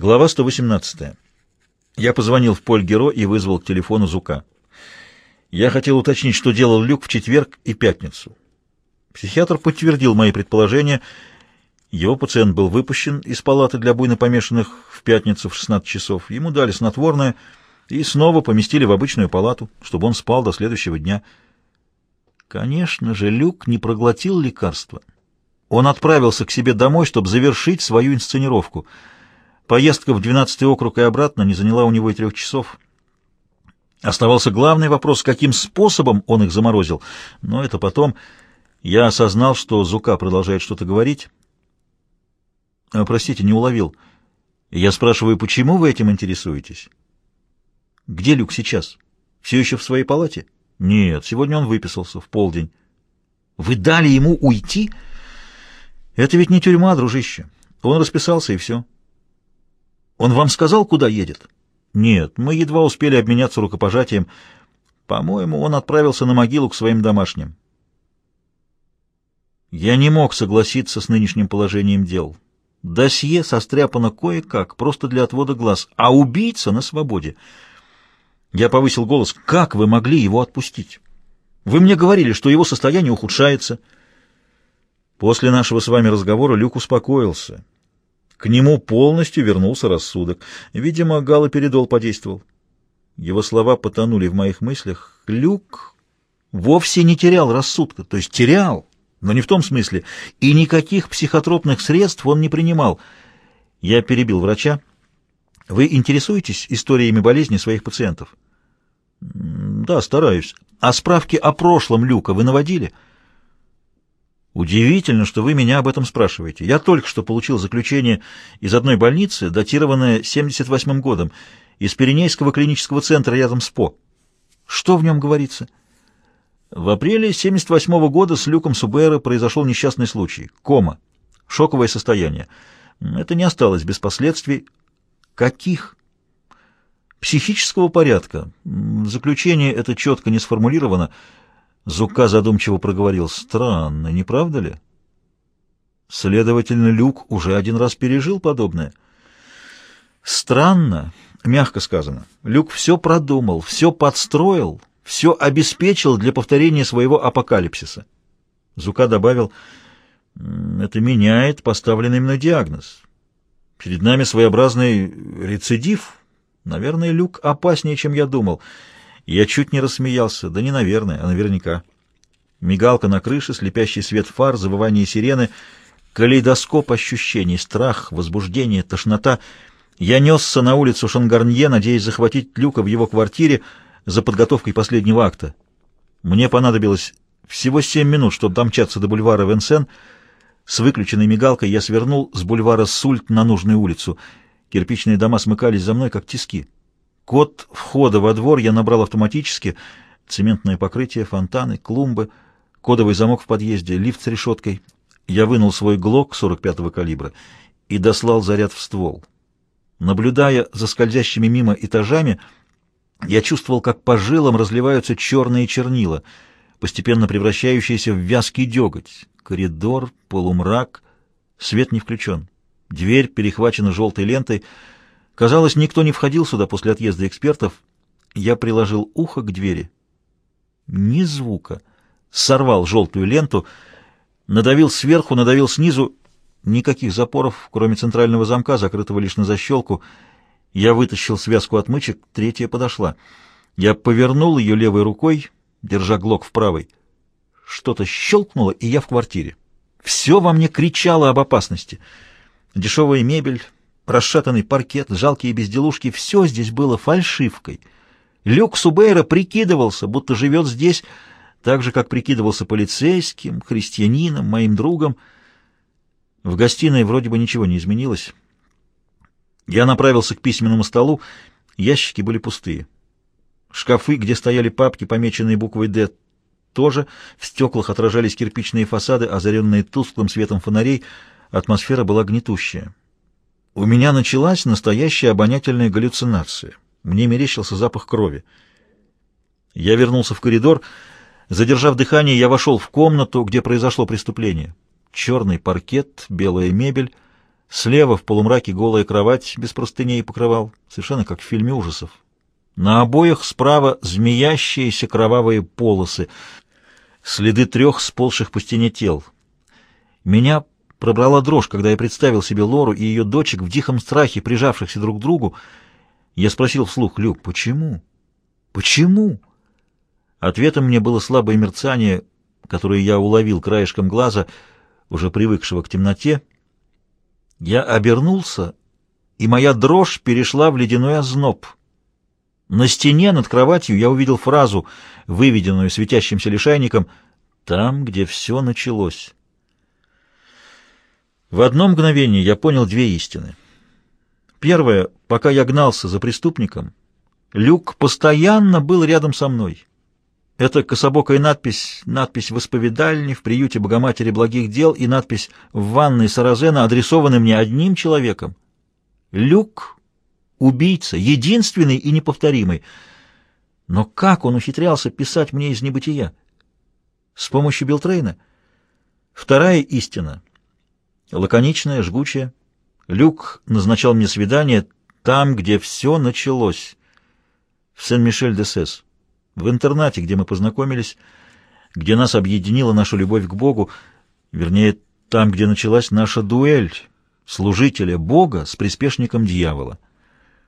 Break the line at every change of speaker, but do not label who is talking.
Глава 118. Я позвонил в Поль Геро и вызвал к телефону Зука. Я хотел уточнить, что делал Люк в четверг и пятницу. Психиатр подтвердил мои предположения. Его пациент был выпущен из палаты для буйно помешанных в пятницу в 16 часов. Ему дали снотворное и снова поместили в обычную палату, чтобы он спал до следующего дня. Конечно же, Люк не проглотил лекарства. Он отправился к себе домой, чтобы завершить свою инсценировку — Поездка в 12-й округ и обратно не заняла у него и трех часов. Оставался главный вопрос, каким способом он их заморозил. Но это потом. Я осознал, что Зука продолжает что-то говорить. А, простите, не уловил. Я спрашиваю, почему вы этим интересуетесь? Где Люк сейчас? Все еще в своей палате? Нет, сегодня он выписался в полдень. Вы дали ему уйти? Это ведь не тюрьма, дружище. Он расписался, и все. Он вам сказал, куда едет? Нет, мы едва успели обменяться рукопожатием. По-моему, он отправился на могилу к своим домашним. Я не мог согласиться с нынешним положением дел. Досье состряпано кое-как, просто для отвода глаз, а убийца на свободе. Я повысил голос. «Как вы могли его отпустить? Вы мне говорили, что его состояние ухудшается». После нашего с вами разговора Люк успокоился к нему полностью вернулся рассудок. Видимо, галоперидол подействовал. Его слова потонули в моих мыслях. Люк вовсе не терял рассудка, то есть терял, но не в том смысле, и никаких психотропных средств он не принимал. Я перебил врача. Вы интересуетесь историями болезни своих пациентов? Да, стараюсь. А справки о прошлом Люка вы наводили? — Удивительно, что вы меня об этом спрашиваете. Я только что получил заключение из одной больницы, датированное 78 годом, из Пиренейского клинического центра рядом с ПО. Что в нем говорится? В апреле 78 -го года с Люком Субера произошел несчастный случай. Кома. Шоковое состояние. Это не осталось без последствий. Каких? Психического порядка. Заключение это четко не сформулировано. Зука задумчиво проговорил. Странно, не правда ли? Следовательно, Люк уже один раз пережил подобное. Странно, мягко сказано. Люк все продумал, все подстроил, все обеспечил для повторения своего апокалипсиса. Зука добавил, это меняет поставленный мной диагноз. Перед нами своеобразный рецидив. Наверное, Люк опаснее, чем я думал. Я чуть не рассмеялся. Да не наверное, а наверняка. Мигалка на крыше, слепящий свет фар, завывание сирены, калейдоскоп ощущений, страх, возбуждение, тошнота. Я несся на улицу Шангарнье, надеясь захватить Люка в его квартире за подготовкой последнего акта. Мне понадобилось всего семь минут, чтобы домчаться до бульвара Венсен. С выключенной мигалкой я свернул с бульвара Сульт на нужную улицу. Кирпичные дома смыкались за мной, как тиски. Код входа во двор я набрал автоматически. Цементное покрытие, фонтаны, клумбы, кодовый замок в подъезде, лифт с решеткой. Я вынул свой ГЛОК 45-го калибра и дослал заряд в ствол. Наблюдая за скользящими мимо этажами, я чувствовал, как по жилам разливаются черные чернила, постепенно превращающиеся в вязкий деготь. Коридор, полумрак, свет не включен. Дверь перехвачена желтой лентой — Казалось, никто не входил сюда после отъезда экспертов. Я приложил ухо к двери. Ни звука. Сорвал желтую ленту, надавил сверху, надавил снизу. Никаких запоров, кроме центрального замка, закрытого лишь на защелку. Я вытащил связку отмычек, третья подошла. Я повернул ее левой рукой, держа глок в правой. Что-то щелкнуло, и я в квартире. Все во мне кричало об опасности. Дешевая мебель, расшатанный паркет, жалкие безделушки — все здесь было фальшивкой. Люк Субейра прикидывался, будто живет здесь, так же, как прикидывался полицейским, христианином, моим другом. В гостиной вроде бы ничего не изменилось. Я направился к письменному столу, ящики были пустые. Шкафы, где стояли папки, помеченные буквой «Д», тоже, в стеклах отражались кирпичные фасады, озаренные тусклым светом фонарей, атмосфера была гнетущая. У меня началась настоящая обонятельная галлюцинация. Мне мерещился запах крови. Я вернулся в коридор. Задержав дыхание, я вошел в комнату, где произошло преступление. Черный паркет, белая мебель, Слева в полумраке голая кровать без простыней и покрывал, совершенно как в фильме ужасов. На обоях справа змеящиеся кровавые полосы, следы трех сползших по стене тел. Меня пробрала дрожь, когда я представил себе Лору и ее дочек в диком страхе, прижавшихся друг к другу. Я спросил вслух, «Люк, почему? Почему?» Ответом мне было слабое мерцание, которое я уловил краешком глаза, уже привыкшего к темноте. Я обернулся, и моя дрожь перешла в ледяной озноб. На стене над кроватью я увидел фразу, выведенную светящимся лишайником «Там, где все началось». В одно мгновение я понял две истины. Первое, пока я гнался за преступником, Люк постоянно был рядом со мной. Это кособокая надпись, надпись в исповедальне, в приюте Богоматери благих дел и надпись в ванной Саразена адресованы мне одним человеком. Люк — убийца, единственный и неповторимый. Но как он ухитрялся писать мне из небытия? С помощью Билтрейна? Вторая истина, лаконичная, жгучая. Люк назначал мне свидание там, где все началось, в Сен-Мишель-де-Сес в интернате, где мы познакомились, где нас объединила наша любовь к Богу, вернее, там, где началась наша дуэль служителя Бога с приспешником дьявола.